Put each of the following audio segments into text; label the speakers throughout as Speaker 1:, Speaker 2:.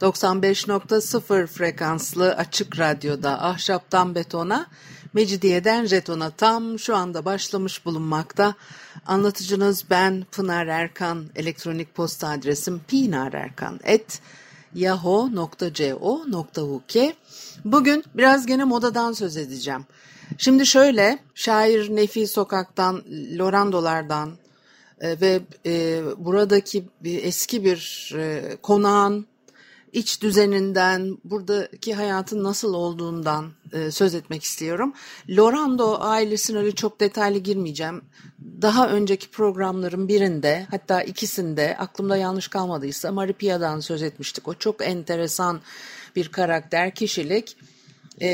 Speaker 1: 95.0 frekanslı açık radyoda ahşaptan betona, mecidiyeden jetona tam şu anda başlamış bulunmakta. Anlatıcınız ben Pınar Erkan, elektronik posta adresim pinarerkan.yahoo.co.uk Bugün biraz gene modadan söz edeceğim. Şimdi şöyle, şair Nefi Sokak'tan, Lorandolardan e, ve e, buradaki bir, eski bir e, konağın iç düzeninden, buradaki hayatın nasıl olduğundan e, söz etmek istiyorum. Lorando ailesine öyle çok detaylı girmeyeceğim. Daha önceki programların birinde hatta ikisinde aklımda yanlış kalmadıysa Maripia'dan söz etmiştik. O çok enteresan bir karakter, kişilik. E,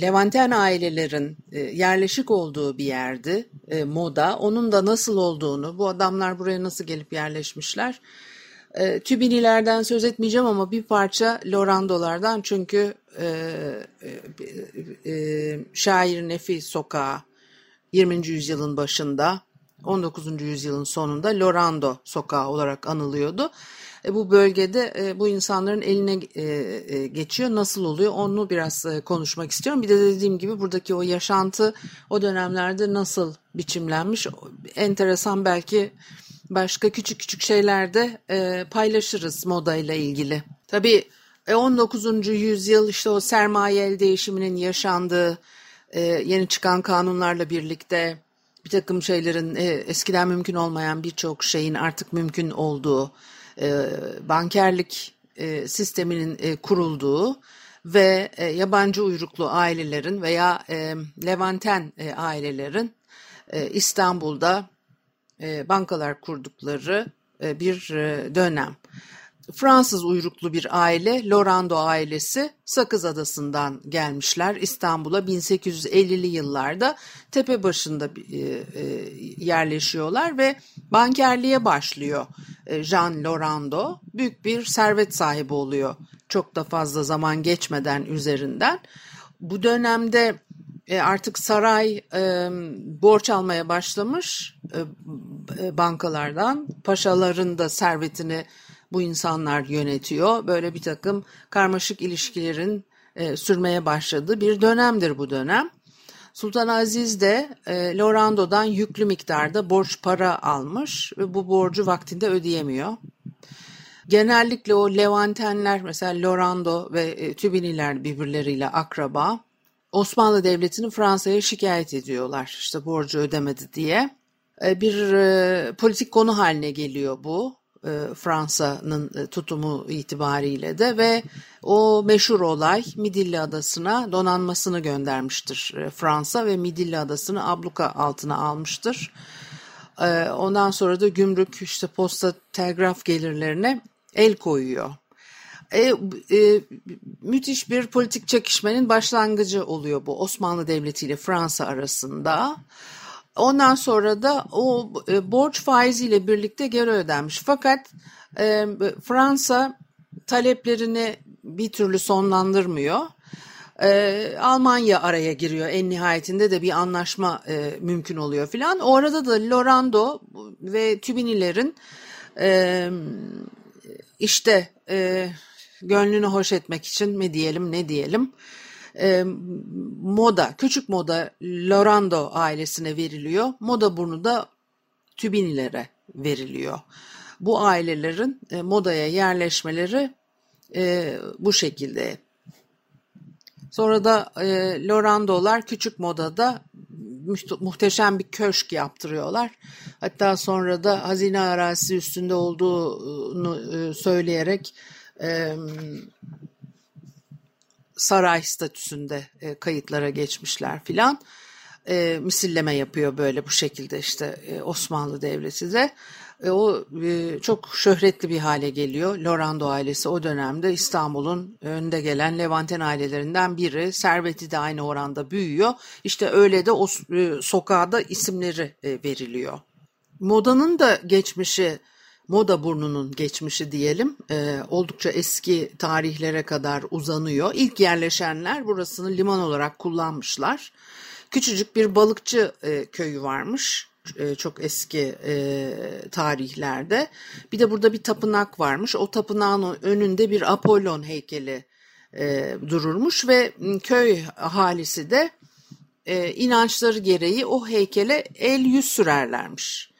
Speaker 1: Levanten ailelerin e, yerleşik olduğu bir yerdi e, moda. Onun da nasıl olduğunu, bu adamlar buraya nasıl gelip yerleşmişler e, Tübinilerden söz etmeyeceğim ama bir parça Lorandolardan çünkü e, e, e, şair Nefi Sokağı 20. yüzyılın başında 19. yüzyılın sonunda Lorando Sokağı olarak anılıyordu. E, bu bölgede e, bu insanların eline e, e, geçiyor. Nasıl oluyor onu biraz e, konuşmak istiyorum. Bir de dediğim gibi buradaki o yaşantı o dönemlerde nasıl biçimlenmiş enteresan belki başka küçük küçük şeylerde e, paylaşırız moda ile ilgili. Tabii 19. E, yüzyıl işte o sermaye el değişiminin yaşandığı e, yeni çıkan kanunlarla birlikte bir takım şeylerin e, eskiden mümkün olmayan birçok şeyin artık mümkün olduğu, e, bankerlik e, sisteminin e, kurulduğu ve e, yabancı uyruklu ailelerin veya e, Levanten e, ailelerin e, İstanbul'da e, bankalar kurdukları e, bir e, dönem. Fransız uyruklu bir aile, Lorando ailesi Sakız Adası'ndan gelmişler İstanbul'a 1850'li yıllarda tepe başında yerleşiyorlar ve bankerliğe başlıyor Jean Lorando. Büyük bir servet sahibi oluyor çok da fazla zaman geçmeden üzerinden. Bu dönemde artık saray borç almaya başlamış bankalardan. Paşaların da servetini bu insanlar yönetiyor. Böyle bir takım karmaşık ilişkilerin e, sürmeye başladığı bir dönemdir bu dönem. Sultan Aziz de e, Lorando'dan yüklü miktarda borç para almış ve bu borcu vaktinde ödeyemiyor. Genellikle o Levantenler mesela Lorando ve e, Tübiniler birbirleriyle akraba. Osmanlı Devleti'ni Fransa'ya şikayet ediyorlar işte borcu ödemedi diye. E, bir e, politik konu haline geliyor bu e, Fransa'nın tutumu itibariyle de ve o meşhur olay Midilli Adası'na donanmasını göndermiştir Fransa ve Midilli Adası'nı abluka altına almıştır. Ondan sonra da gümrük işte posta telgraf gelirlerine el koyuyor. E, e, müthiş bir politik çekişmenin başlangıcı oluyor bu Osmanlı Devleti ile Fransa arasında. Ondan sonra da o e, borç faiziyle birlikte geri ödenmiş. Fakat e, Fransa taleplerini bir türlü sonlandırmıyor. E, Almanya araya giriyor en nihayetinde de bir anlaşma e, mümkün oluyor filan. Orada da Lorando ve Tübinilerin e, işte e, gönlünü hoş etmek için mi diyelim ne diyelim e, moda küçük moda Lorando ailesine veriliyor. Moda burnu da Tübinilere veriliyor. Bu ailelerin e, modaya yerleşmeleri e, bu şekilde. Sonra da e, Lorando'lar küçük modada muhteşem bir köşk yaptırıyorlar. Hatta sonra da hazine arazisi üstünde olduğunu e, söyleyerek e, saray statüsünde e, kayıtlara geçmişler filan. e, misilleme yapıyor böyle bu şekilde işte e, Osmanlı Devleti de. E, o e, çok şöhretli bir hale geliyor. Lorando ailesi o dönemde İstanbul'un önde gelen Levanten ailelerinden biri. Serveti de aynı oranda büyüyor. İşte öyle de o e, sokağa da isimleri e, veriliyor. Modanın da geçmişi Moda burnunun geçmişi diyelim e, oldukça eski tarihlere kadar uzanıyor. İlk yerleşenler burasını liman olarak kullanmışlar. Küçücük bir balıkçı e, köyü varmış e, çok eski e, tarihlerde. Bir de burada bir tapınak varmış. O tapınağın önünde bir Apollon heykeli e, dururmuş ve köy ahalisi de e, inançları gereği o heykele el yüz sürerlermiş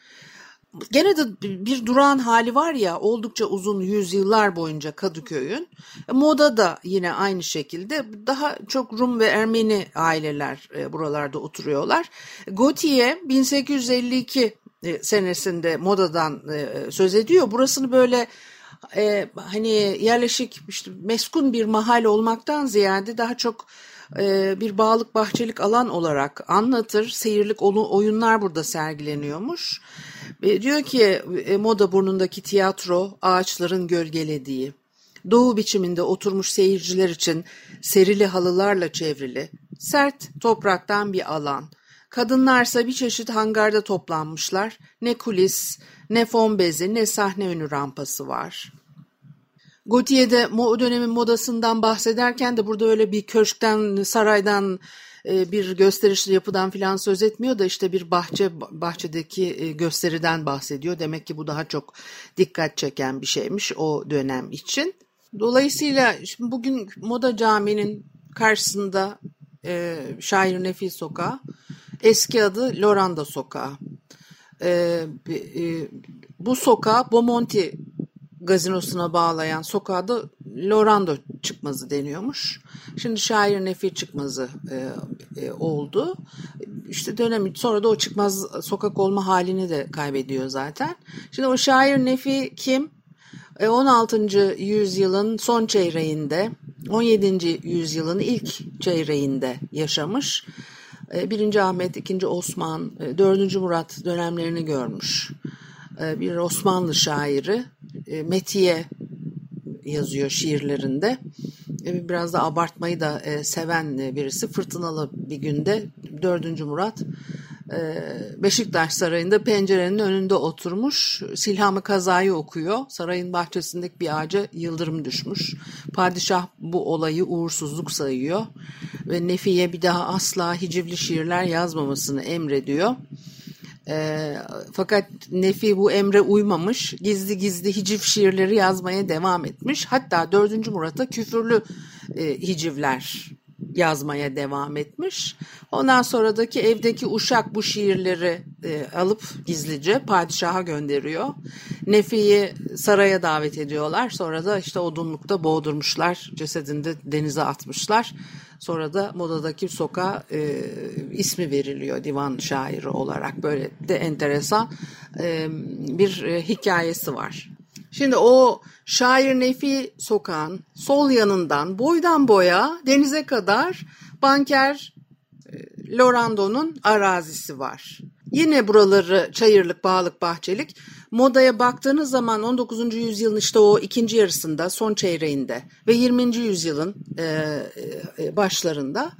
Speaker 1: gene de bir durağan hali var ya oldukça uzun yüzyıllar boyunca Kadıköy'ün. Moda da yine aynı şekilde daha çok Rum ve Ermeni aileler e, buralarda oturuyorlar. Gautier 1852 e, senesinde modadan e, söz ediyor. Burasını böyle e, hani yerleşik işte meskun bir mahalle olmaktan ziyade daha çok e, bir bağlık bahçelik alan olarak anlatır. Seyirlik oyunlar burada sergileniyormuş. E, diyor ki e, Moda Burnu'ndaki tiyatro ağaçların gölgelediği, doğu biçiminde oturmuş seyirciler için serili halılarla çevrili, sert topraktan bir alan. Kadınlarsa bir çeşit hangarda toplanmışlar. Ne kulis, ne fon bezi, ne sahne önü rampası var. Gautier'de o dönemin modasından bahsederken de burada öyle bir köşkten, saraydan e, bir gösterişli yapıdan filan söz etmiyor da işte bir bahçe bahçedeki e, gösteriden bahsediyor. Demek ki bu daha çok dikkat çeken bir şeymiş o dönem için. Dolayısıyla bugün Moda Camii'nin karşısında e, Şair Nefi Sokağı, eski adı Loranda Sokağı. E, e, bu sokağa Bomonti gazinosuna bağlayan sokağa da Lorando çıkmazı deniyormuş. Şimdi şair Nefi çıkmazı e, e, oldu. İşte dönem sonra da o çıkmaz sokak olma halini de kaybediyor zaten. Şimdi o şair Nefi kim? E, 16. yüzyılın son çeyreğinde, 17. yüzyılın ilk çeyreğinde yaşamış. E, 1. Ahmet, 2. Osman, e, 4. Murat dönemlerini görmüş. E, bir Osmanlı şairi e, Metiye yazıyor şiirlerinde. E, biraz da abartmayı da seven birisi. Fırtınalı bir günde 4. Murat Beşiktaş Sarayı'nda pencerenin önünde oturmuş. Silhamı kazayı okuyor. Sarayın bahçesindeki bir ağaca yıldırım düşmüş. Padişah bu olayı uğursuzluk sayıyor. Ve Nefi'ye bir daha asla hicivli şiirler yazmamasını emrediyor. E, fakat Nefi bu emre uymamış. Gizli gizli hiciv şiirleri yazmaya devam etmiş. Hatta 4. Murat'a küfürlü e, hicivler yazmaya devam etmiş. Ondan sonradaki evdeki uşak bu şiirleri e, alıp gizlice padişaha gönderiyor. Nefi'yi saraya davet ediyorlar. Sonra da işte odunlukta boğdurmuşlar. Cesedini de denize atmışlar. Sonra da modadaki sokağa e, ismi veriliyor divan şairi olarak. Böyle de enteresan e, bir e, hikayesi var. Şimdi o Şair Nefi sokağın sol yanından boydan boya denize kadar banker e, Lorando'nun arazisi var. Yine buraları çayırlık, bağlık, bahçelik. Modaya baktığınız zaman 19. yüzyılın işte o ikinci yarısında, son çeyreğinde ve 20. yüzyılın e, e, başlarında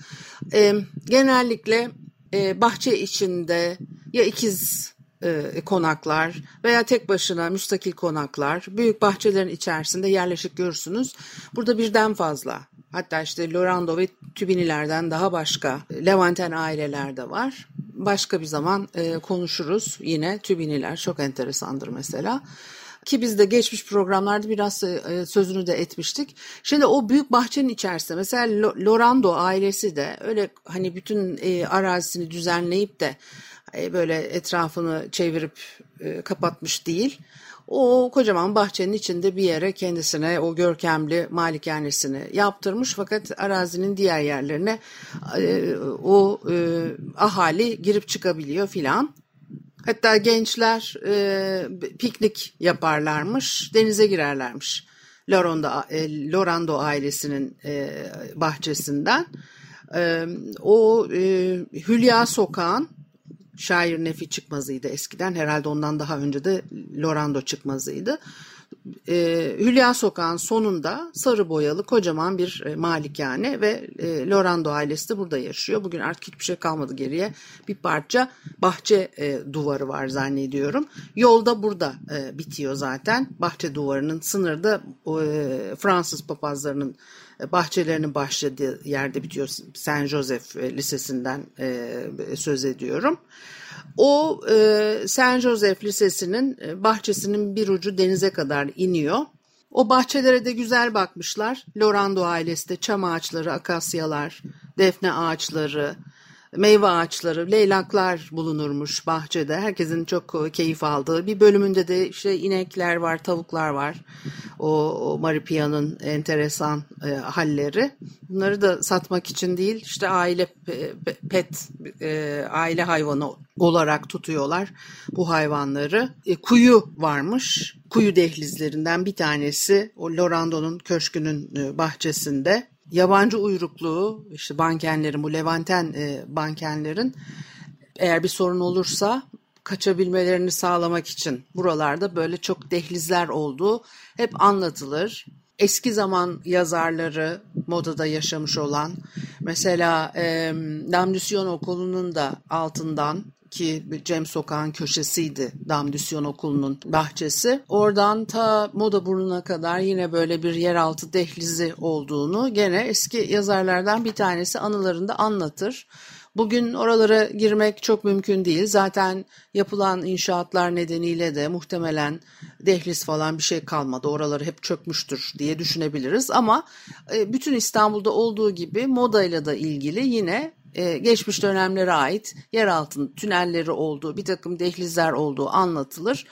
Speaker 1: e, genellikle e, bahçe içinde ya ikiz e, konaklar veya tek başına müstakil konaklar büyük bahçelerin içerisinde yerleşik görürsünüz. Burada birden fazla hatta işte Lorando ve Tübinilerden daha başka Levanten aileler de var. Başka bir zaman e, konuşuruz yine Tübiniler çok enteresandır mesela ki biz de geçmiş programlarda biraz e, sözünü de etmiştik. Şimdi o büyük bahçenin içerisinde mesela Lorando ailesi de öyle hani bütün e, arazisini düzenleyip de e, böyle etrafını çevirip e, kapatmış değil. O kocaman bahçenin içinde bir yere kendisine o görkemli malikanesini yaptırmış fakat arazinin diğer yerlerine e, o ahali girip çıkabiliyor filan. Hatta gençler piknik yaparlarmış, denize girerlermiş. Lorando, Lorando ailesinin bahçesinden. E, o e, Hülya Sokağın şair Nefi çıkmazıydı eskiden. Herhalde ondan daha önce de Lorando çıkmazıydı e, Hülya Sokağı'nın sonunda sarı boyalı kocaman bir e, malikane ve e, Lorando ailesi de burada yaşıyor. Bugün artık hiçbir şey kalmadı geriye. Bir parça bahçe e, duvarı var zannediyorum. Yolda burada e, bitiyor zaten. Bahçe duvarının sınırda e, Fransız papazlarının bahçelerinin başladığı yerde bitiyor. Saint Joseph e, Lisesi'nden e, söz ediyorum. O e, Saint Joseph Lisesi'nin bahçesinin bir ucu denize kadar iniyor. O bahçelere de güzel bakmışlar. Lorando ailesi de çam ağaçları, akasyalar, defne ağaçları, meyve ağaçları, leylaklar bulunurmuş bahçede. Herkesin çok keyif aldığı. Bir bölümünde de işte inekler var, tavuklar var. O, o Maripia'nın enteresan e, halleri. Bunları da satmak için değil, işte aile pet, e, aile hayvanı olarak tutuyorlar bu hayvanları. E, kuyu varmış. Kuyu dehlizlerinden bir tanesi o Lorando'nun köşkünün e, bahçesinde yabancı uyrukluğu işte bankenlerin bu Levanten e, bankenlerin eğer bir sorun olursa kaçabilmelerini sağlamak için buralarda böyle çok dehlizler olduğu hep anlatılır. Eski zaman yazarları modada yaşamış olan mesela e, Damdüsyon Okulu'nun da altından ki Cem Sokağın köşesiydi Damdüsyon Okulu'nun bahçesi. Oradan ta Moda Burnu'na kadar yine böyle bir yeraltı dehlizi olduğunu gene eski yazarlardan bir tanesi anılarında anlatır. Bugün oralara girmek çok mümkün değil. Zaten yapılan inşaatlar nedeniyle de muhtemelen dehliz falan bir şey kalmadı. Oraları hep çökmüştür diye düşünebiliriz. Ama e, bütün İstanbul'da olduğu gibi modayla da ilgili yine e, geçmiş dönemlere ait yer altın tünelleri olduğu, bir takım dehlizler olduğu anlatılır.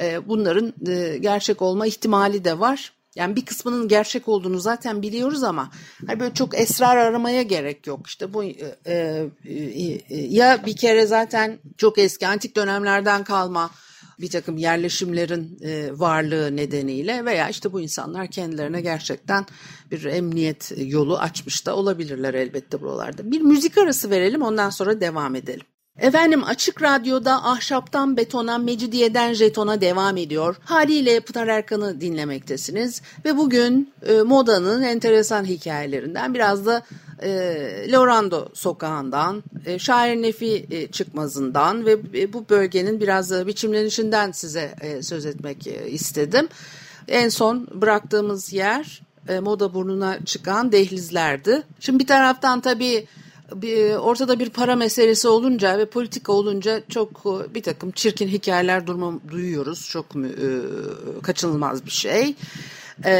Speaker 1: E, bunların e, gerçek olma ihtimali de var. Yani bir kısmının gerçek olduğunu zaten biliyoruz ama hani böyle çok esrar aramaya gerek yok. İşte bu ya bir kere zaten çok eski antik dönemlerden kalma bir takım yerleşimlerin e, varlığı nedeniyle veya işte bu insanlar kendilerine gerçekten bir emniyet yolu açmış da olabilirler elbette buralarda. Bir müzik arası verelim ondan sonra devam edelim. Efendim Açık Radyo'da ahşaptan betona, mecidiyeden jetona devam ediyor. Haliyle Pınar Erkan'ı dinlemektesiniz. Ve bugün e, modanın enteresan hikayelerinden biraz da e, Lorando sokağından, e, Şair Nefi e, çıkmazından ve e, bu bölgenin biraz da biçimlenişinden size e, söz etmek e, istedim. En son bıraktığımız yer e, moda burnuna çıkan dehlizlerdi. Şimdi bir taraftan tabii ortada bir para meselesi olunca ve politika olunca çok e, bir takım çirkin hikayeler durma, duyuyoruz. Çok e, kaçınılmaz bir şey. E,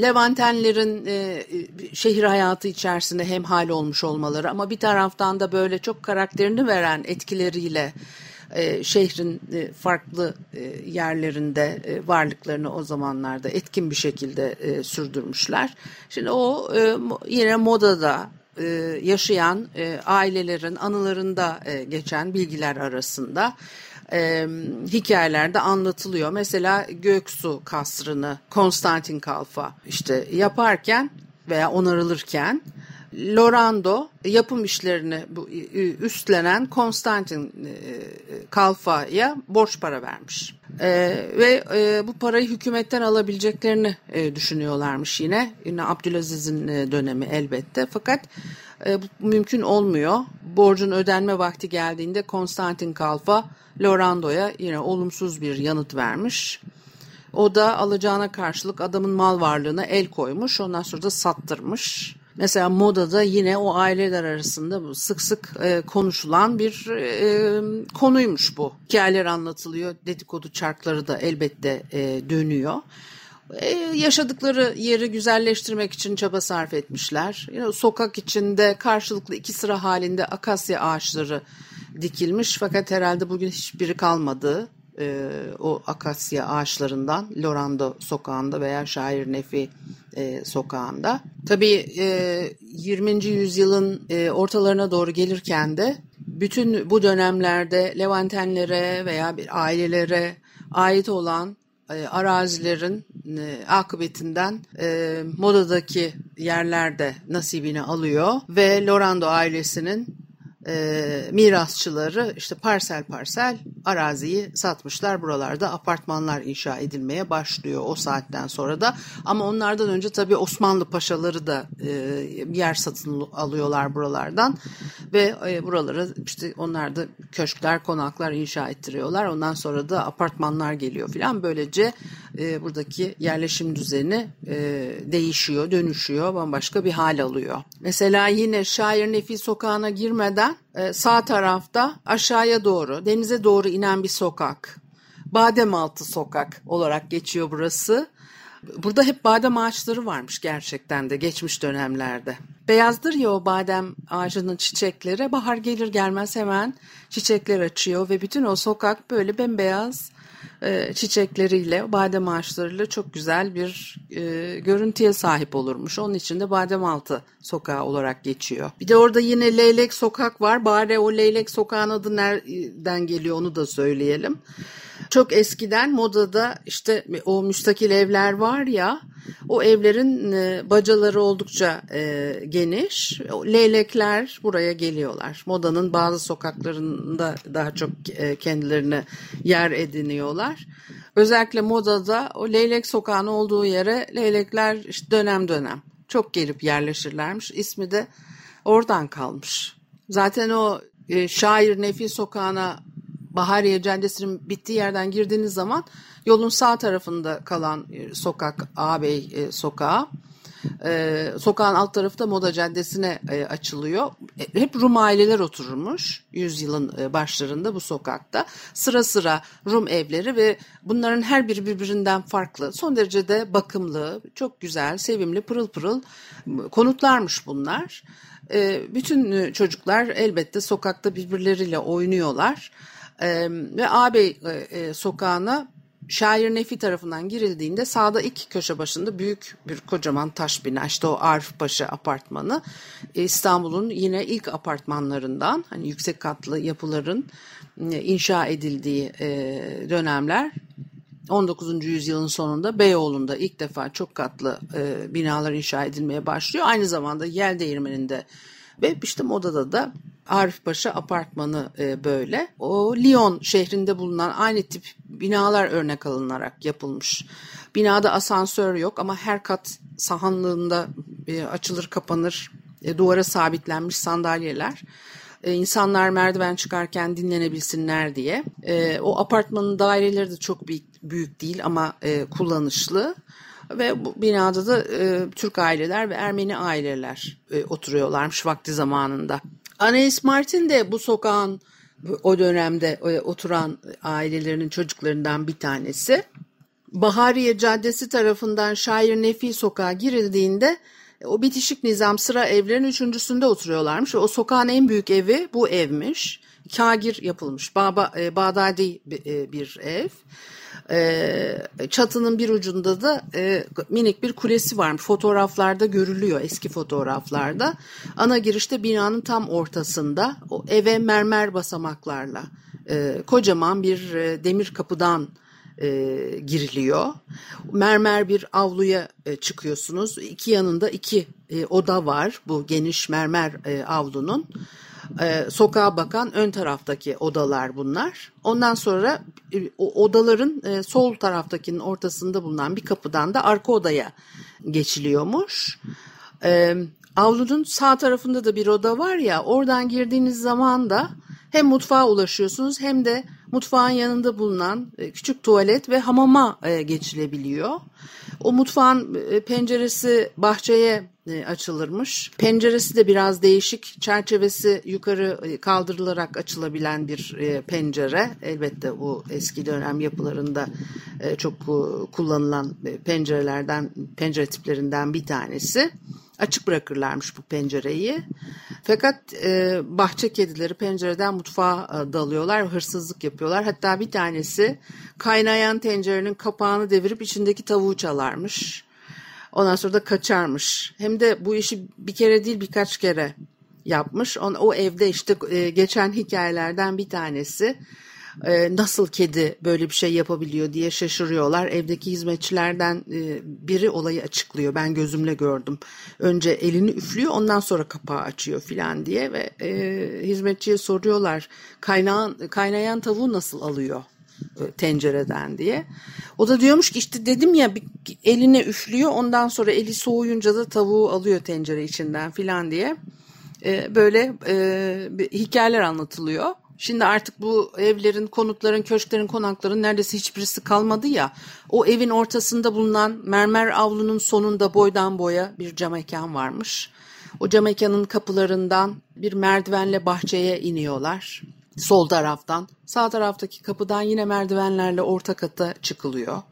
Speaker 1: Levantenlerin e, şehir hayatı içerisinde hemhal olmuş olmaları ama bir taraftan da böyle çok karakterini veren etkileriyle e, şehrin e, farklı e, yerlerinde e, varlıklarını o zamanlarda etkin bir şekilde e, sürdürmüşler. Şimdi o e, yine modada e, yaşayan e, ailelerin anılarında e, geçen bilgiler arasında hikayelerde anlatılıyor. Mesela Göksu kasrını Konstantin Kalfa işte yaparken veya onarılırken Lorando yapım işlerini üstlenen Konstantin Kalfa'ya borç para vermiş. Ee, ve e, bu parayı hükümetten alabileceklerini e, düşünüyorlarmış yine. Yine Abdülaziz'in e, dönemi elbette. Fakat e, bu mümkün olmuyor. Borcun ödenme vakti geldiğinde Konstantin Kalfa Lorando'ya yine olumsuz bir yanıt vermiş. O da alacağına karşılık adamın mal varlığına el koymuş. Ondan sonra da sattırmış. Mesela modada yine o aileler arasında sık sık e, konuşulan bir e, konuymuş bu. Hikayeler anlatılıyor, dedikodu çarkları da elbette e, dönüyor. E, yaşadıkları yeri güzelleştirmek için çaba sarf etmişler. You sokak içinde karşılıklı iki sıra halinde akasya ağaçları dikilmiş fakat herhalde bugün hiçbiri kalmadı e, o akasya ağaçlarından Lorando sokağında veya Şair Nefi e, sokağında. Tabii e, 20. yüzyılın e, ortalarına doğru gelirken de bütün bu dönemlerde Levantenlere veya bir ailelere ait olan e, arazilerin e, akıbetinden e, modadaki yerlerde nasibini alıyor ve Lorando ailesinin e, mirasçıları işte parsel parsel araziyi satmışlar. Buralarda apartmanlar inşa edilmeye başlıyor o saatten sonra da. Ama onlardan önce tabii Osmanlı paşaları da e, yer satın alıyorlar buralardan ve e, buralara işte onlar da köşkler, konaklar inşa ettiriyorlar. Ondan sonra da apartmanlar geliyor filan. Böylece e, buradaki yerleşim düzeni e, değişiyor, dönüşüyor, bambaşka bir hal alıyor. Mesela yine Şair Nefi sokağına girmeden e, sağ tarafta aşağıya doğru, denize doğru inen bir sokak. Bademaltı sokak olarak geçiyor burası. Burada hep badem ağaçları varmış gerçekten de geçmiş dönemlerde. Beyazdır ya o badem ağacının çiçekleri. Bahar gelir gelmez hemen çiçekler açıyor ve bütün o sokak böyle bembeyaz e, çiçekleriyle, badem ağaçlarıyla çok güzel bir e, görüntüye sahip olurmuş. Onun için de Bademaltı sokağı olarak geçiyor. Bir de orada yine Leylek Sokak var. Bari o Leylek Sokağın adı nereden geliyor onu da söyleyelim. Çok eskiden modada işte o müstakil evler var ya o evlerin e, bacaları oldukça e, geniş. Leylekler buraya geliyorlar. Modanın bazı sokaklarında daha çok e, kendilerine yer ediniyorlar. Özellikle modada o leylek sokağın olduğu yere leylekler işte dönem dönem çok gelip yerleşirlermiş. İsmi de oradan kalmış. Zaten o e, şair Nefi sokağına Bahariye Caddesi'nin bittiği yerden girdiğiniz zaman yolun sağ tarafında kalan e, sokak Ağabey sokağı. Ee, sokağın alt tarafı da Moda Caddesi'ne e, açılıyor. E, hep Rum aileler oturmuş yüzyılın e, başlarında bu sokakta. Sıra sıra Rum evleri ve bunların her biri birbirinden farklı. Son derece de bakımlı, çok güzel, sevimli, pırıl pırıl konutlarmış bunlar. E, bütün çocuklar elbette sokakta birbirleriyle oynuyorlar. E, ve ağabey e, e, sokağına Şair Nefi tarafından girildiğinde sağda ilk köşe başında büyük bir kocaman taş bina işte o Arif Paşa apartmanı e, İstanbul'un yine ilk apartmanlarından hani yüksek katlı yapıların e, inşa edildiği e, dönemler 19. yüzyılın sonunda Beyoğlu'nda ilk defa çok katlı binalar inşa edilmeye başlıyor. Aynı zamanda Yel Değirmeni'nde ve işte modada da Arif Paşa apartmanı e, böyle. O Lyon şehrinde bulunan aynı tip binalar örnek alınarak yapılmış. Binada asansör yok ama her kat sahanlığında e, açılır kapanır e, duvara sabitlenmiş sandalyeler. E, insanlar merdiven çıkarken dinlenebilsinler diye. O apartmanın daireleri de çok büyük, değil ama kullanışlı. Ve bu binada da e, Türk aileler ve Ermeni aileler e, oturuyorlarmış vakti zamanında. Anais Martin de bu sokağın o dönemde e, oturan ailelerinin çocuklarından bir tanesi. Bahariye Caddesi tarafından Şair Nefi Sokağı girildiğinde o bitişik nizam sıra evlerin üçüncüsünde oturuyorlarmış. O sokağın en büyük evi bu evmiş. Kagir yapılmış. Baba, e, Bağdadi bir ev. E, çatının bir ucunda da e, minik bir kulesi varmış. Fotoğraflarda görülüyor eski fotoğraflarda. Ana girişte binanın tam ortasında o eve mermer basamaklarla e, kocaman bir e, demir kapıdan e, giriliyor. Mermer bir avluya e, çıkıyorsunuz. İki yanında iki e, oda var bu geniş mermer e, avlunun e, sokağa bakan ön taraftaki odalar bunlar. Ondan sonra e, odaların e, sol taraftakinin ortasında bulunan bir kapıdan da arka odaya geçiliyormuş. E, avlunun sağ tarafında da bir oda var ya oradan girdiğiniz zaman da hem mutfağa ulaşıyorsunuz hem de mutfağın yanında bulunan e, küçük tuvalet ve hamama e, geçilebiliyor. O mutfağın e, penceresi bahçeye açılırmış. Penceresi de biraz değişik. Çerçevesi yukarı kaldırılarak açılabilen bir pencere. Elbette bu eski dönem yapılarında çok kullanılan pencerelerden, pencere tiplerinden bir tanesi açık bırakırlarmış bu pencereyi. Fakat e, bahçe kedileri pencereden mutfağa e, dalıyorlar, hırsızlık yapıyorlar. Hatta bir tanesi kaynayan tencerenin kapağını devirip içindeki tavuğu çalarmış. Ondan sonra da kaçarmış. Hem de bu işi bir kere değil birkaç kere yapmış. O, o evde işte e, geçen hikayelerden bir tanesi. E, nasıl kedi böyle bir şey yapabiliyor diye şaşırıyorlar. Evdeki hizmetçilerden e, biri olayı açıklıyor. Ben gözümle gördüm. Önce elini üflüyor ondan sonra kapağı açıyor filan diye ve e, hizmetçiye soruyorlar kaynağın, kaynayan tavuğu nasıl alıyor? E, tencereden diye. O da diyormuş ki işte dedim ya eline üflüyor ondan sonra eli soğuyunca da tavuğu alıyor tencere içinden filan diye. E, böyle e, hikayeler anlatılıyor. Şimdi artık bu evlerin, konutların, köşklerin, konakların neredeyse hiçbirisi kalmadı ya. O evin ortasında bulunan mermer avlunun sonunda boydan boya bir cam mekan varmış. O cam mekanın kapılarından bir merdivenle bahçeye iniyorlar sol taraftan. Sağ taraftaki kapıdan yine merdivenlerle orta kata çıkılıyor.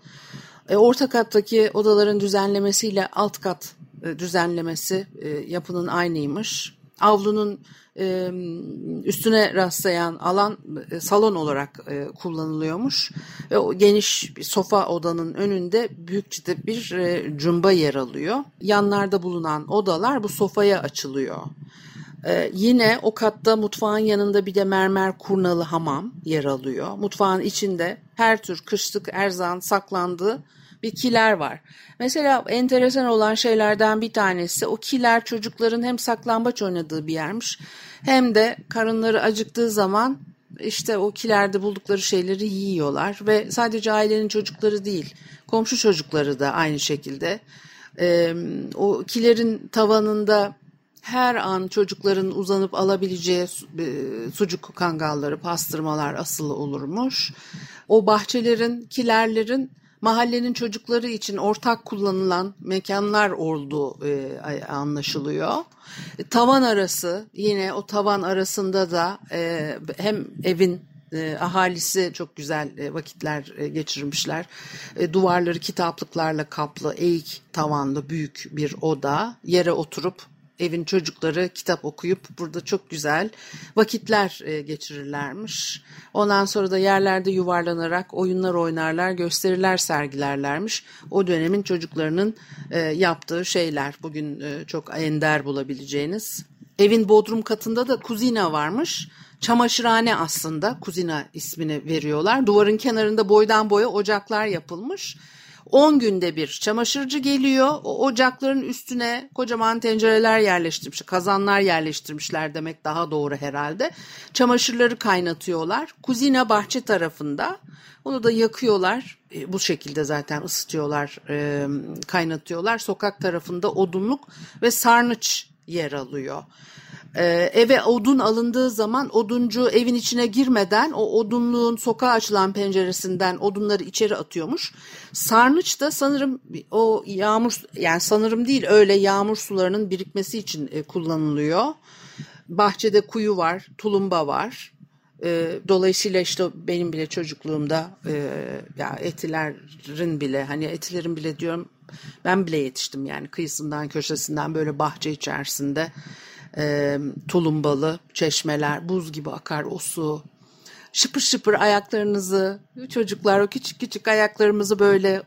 Speaker 1: E, orta kattaki odaların düzenlemesiyle alt kat e, düzenlemesi e, yapının aynıymış. Avlunun e, üstüne rastlayan alan e, salon olarak e, kullanılıyormuş. Ve o geniş bir sofa odanın önünde büyükçe bir e, cumba yer alıyor. Yanlarda bulunan odalar bu sofaya açılıyor. Ee, yine o katta mutfağın yanında bir de mermer kurnalı hamam yer alıyor. Mutfağın içinde her tür kışlık erzan saklandığı bir kiler var. Mesela enteresan olan şeylerden bir tanesi o kiler çocukların hem saklambaç oynadığı bir yermiş hem de karınları acıktığı zaman işte o kilerde buldukları şeyleri yiyorlar ve sadece ailenin çocukları değil komşu çocukları da aynı şekilde. Ee, o kilerin tavanında her an çocukların uzanıp alabileceği e, sucuk kangalları, pastırmalar asılı olurmuş. O bahçelerin, kilerlerin mahallenin çocukları için ortak kullanılan mekanlar olduğu e, anlaşılıyor. E, tavan arası yine o tavan arasında da e, hem evin e, ahalisi çok güzel e, vakitler e, geçirmişler. E, duvarları kitaplıklarla kaplı, eğik tavanlı büyük bir oda. Yere oturup evin çocukları kitap okuyup burada çok güzel vakitler e, geçirirlermiş. Ondan sonra da yerlerde yuvarlanarak oyunlar oynarlar, gösteriler sergilerlermiş. O dönemin çocuklarının e, yaptığı şeyler bugün e, çok ender bulabileceğiniz. Evin bodrum katında da kuzina varmış. Çamaşırhane aslında kuzina ismini veriyorlar. Duvarın kenarında boydan boya ocaklar yapılmış 10 günde bir çamaşırcı geliyor. O ocakların üstüne kocaman tencereler yerleştirmiş, kazanlar yerleştirmişler demek daha doğru herhalde. Çamaşırları kaynatıyorlar. Kuzina bahçe tarafında. Onu da yakıyorlar. E, bu şekilde zaten ısıtıyorlar, e, kaynatıyorlar. Sokak tarafında odunluk ve sarnıç yer alıyor. Ee, eve odun alındığı zaman oduncu evin içine girmeden o odunluğun sokağa açılan penceresinden odunları içeri atıyormuş. Sarnıç da sanırım o yağmur yani sanırım değil öyle yağmur sularının birikmesi için e, kullanılıyor. Bahçede kuyu var, tulumba var. E, dolayısıyla işte benim bile çocukluğumda e, ya etilerin bile hani etilerin bile diyorum ben bile yetiştim yani kıyısından köşesinden böyle bahçe içerisinde e, tulumbalı çeşmeler, buz gibi akar o su. Şıpır şıpır ayaklarınızı, çocuklar o küçük küçük ayaklarımızı böyle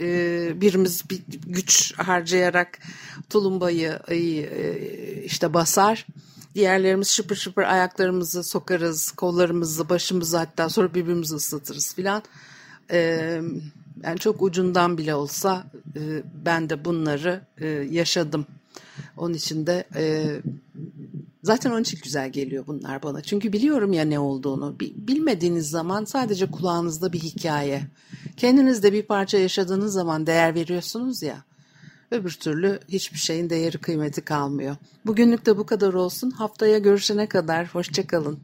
Speaker 1: e, birimiz bir güç harcayarak tulumbayı e, işte basar. Diğerlerimiz şıpır şıpır ayaklarımızı sokarız, kollarımızı, başımızı hatta sonra birbirimizi ıslatırız filan. E, yani çok ucundan bile olsa e, ben de bunları e, yaşadım. Onun için de e, zaten onun için güzel geliyor bunlar bana. Çünkü biliyorum ya ne olduğunu. Bilmediğiniz zaman sadece kulağınızda bir hikaye. Kendiniz de bir parça yaşadığınız zaman değer veriyorsunuz ya. Öbür türlü hiçbir şeyin değeri kıymeti kalmıyor. Bugünlük de bu kadar olsun. Haftaya görüşene kadar hoşçakalın.